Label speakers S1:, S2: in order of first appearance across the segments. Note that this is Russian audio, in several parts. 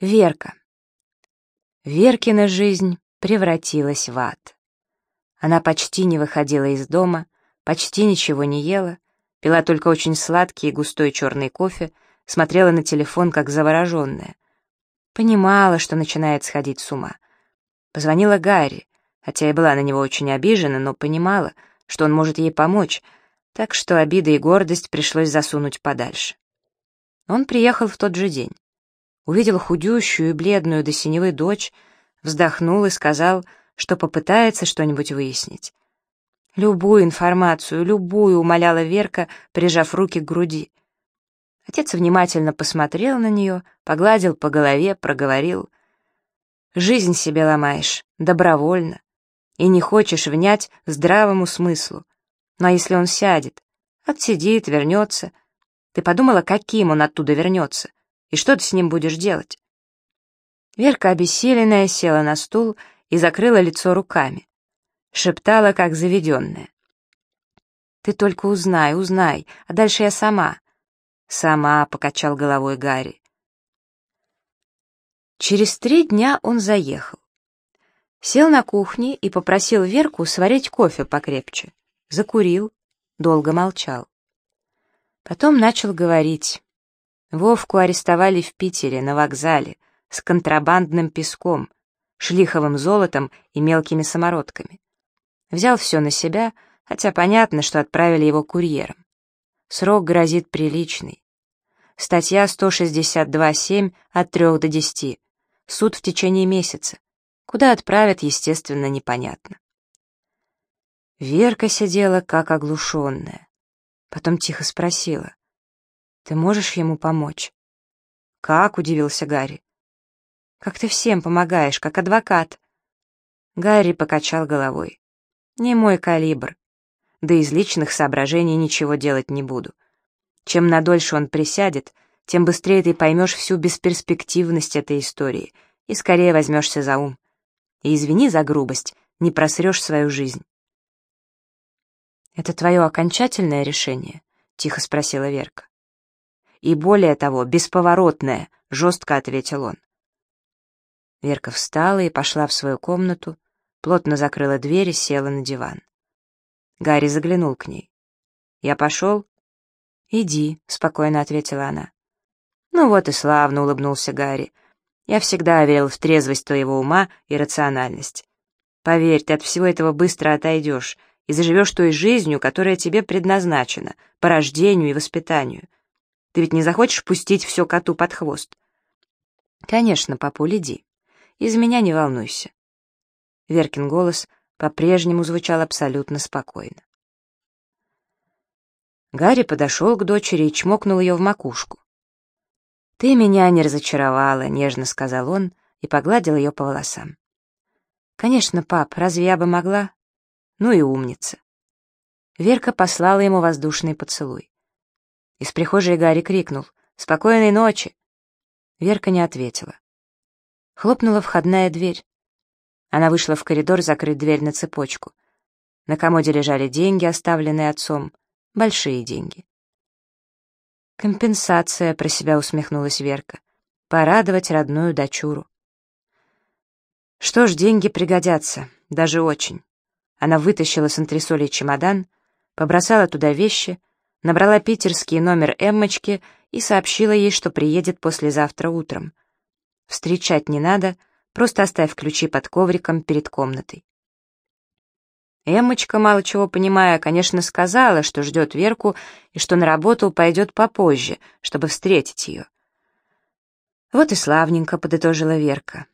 S1: Верка. Веркина жизнь превратилась в ад. Она почти не выходила из дома, почти ничего не ела, пила только очень сладкий и густой черный кофе, смотрела на телефон как завороженная. Понимала, что начинает сходить с ума. Позвонила Гарри, хотя и была на него очень обижена, но понимала, что он может ей помочь, так что обида и гордость пришлось засунуть подальше. Он приехал в тот же день увидел худющую и бледную до синевы дочь, вздохнул и сказал, что попытается что-нибудь выяснить. «Любую информацию, любую», — умоляла Верка, прижав руки к груди. Отец внимательно посмотрел на нее, погладил по голове, проговорил. «Жизнь себе ломаешь, добровольно, и не хочешь внять здравому смыслу. Но если он сядет, отсидит, вернется, ты подумала, каким он оттуда вернется? И что ты с ним будешь делать?» Верка, обессиленная, села на стул и закрыла лицо руками. Шептала, как заведенная. «Ты только узнай, узнай, а дальше я сама». «Сама», — покачал головой Гарри. Через три дня он заехал. Сел на кухне и попросил Верку сварить кофе покрепче. Закурил, долго молчал. Потом начал говорить. Вовку арестовали в Питере, на вокзале, с контрабандным песком, шлиховым золотом и мелкими самородками. Взял все на себя, хотя понятно, что отправили его курьером. Срок грозит приличный. Статья 162.7 от 3 до 10. Суд в течение месяца. Куда отправят, естественно, непонятно. Верка сидела как оглушенная. Потом тихо спросила. Ты можешь ему помочь?» «Как?» — удивился Гарри. «Как ты всем помогаешь, как адвокат». Гарри покачал головой. «Не мой калибр. Да из личных соображений ничего делать не буду. Чем надольше он присядет, тем быстрее ты поймешь всю бесперспективность этой истории и скорее возьмешься за ум. И извини за грубость, не просрешь свою жизнь». «Это твое окончательное решение?» — тихо спросила Верка и, более того, бесповоротное», — жестко ответил он. Верка встала и пошла в свою комнату, плотно закрыла дверь и села на диван. Гарри заглянул к ней. «Я пошел?» «Иди», — спокойно ответила она. «Ну вот и славно», — улыбнулся Гарри. «Я всегда верил в трезвость твоего ума и рациональность. Поверь, ты от всего этого быстро отойдешь и заживешь той жизнью, которая тебе предназначена, по рождению и воспитанию. Ты ведь не захочешь пустить все коту под хвост? Конечно, папуль, иди. Из меня не волнуйся. Веркин голос по-прежнему звучал абсолютно спокойно. Гарри подошел к дочери и чмокнул ее в макушку. «Ты меня не разочаровала», — нежно сказал он и погладил ее по волосам. «Конечно, пап, разве я бы могла?» «Ну и умница». Верка послала ему воздушный поцелуй. Из прихожей Гарри крикнул «Спокойной ночи!». Верка не ответила. Хлопнула входная дверь. Она вышла в коридор закрыть дверь на цепочку. На комоде лежали деньги, оставленные отцом. Большие деньги. «Компенсация», — про себя усмехнулась Верка. «Порадовать родную дочуру». Что ж, деньги пригодятся, даже очень. Она вытащила с антресолей чемодан, побросала туда вещи, набрала питерский номер Эммочки и сообщила ей, что приедет послезавтра утром. Встречать не надо, просто оставь ключи под ковриком перед комнатой. Эммочка, мало чего понимая, конечно, сказала, что ждет Верку и что на работу пойдет попозже, чтобы встретить ее. Вот и славненько, подытожила Верка.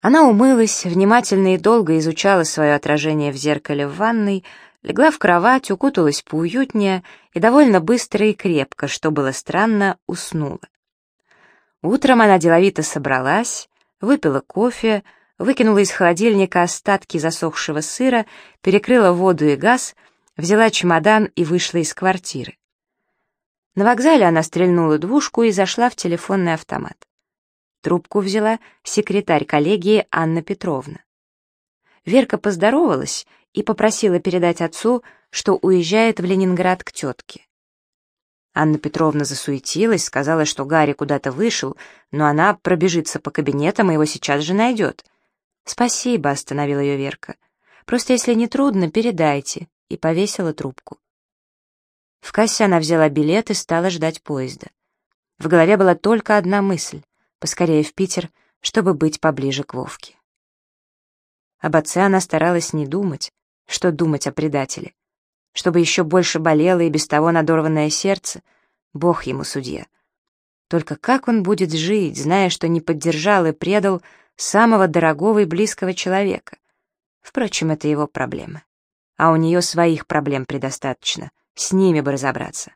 S1: Она умылась, внимательно и долго изучала свое отражение в зеркале в ванной, легла в кровать, укуталась поуютнее и довольно быстро и крепко, что было странно, уснула. Утром она деловито собралась, выпила кофе, выкинула из холодильника остатки засохшего сыра, перекрыла воду и газ, взяла чемодан и вышла из квартиры. На вокзале она стрельнула двушку и зашла в телефонный автомат. Трубку взяла секретарь коллегии Анна Петровна. Верка поздоровалась и попросила передать отцу, что уезжает в Ленинград к тетке. Анна Петровна засуетилась, сказала, что Гарри куда-то вышел, но она пробежится по кабинетам и его сейчас же найдет. «Спасибо», — остановила ее Верка. «Просто если не трудно, передайте», и повесила трубку. В кассе она взяла билет и стала ждать поезда. В голове была только одна мысль — поскорее в Питер, чтобы быть поближе к Вовке. Об отце она старалась не думать, что думать о предателе. Чтобы еще больше болело и без того надорванное сердце, Бог ему судья. Только как он будет жить, зная, что не поддержал и предал самого дорогого и близкого человека? Впрочем, это его проблемы. А у нее своих проблем предостаточно, с ними бы разобраться.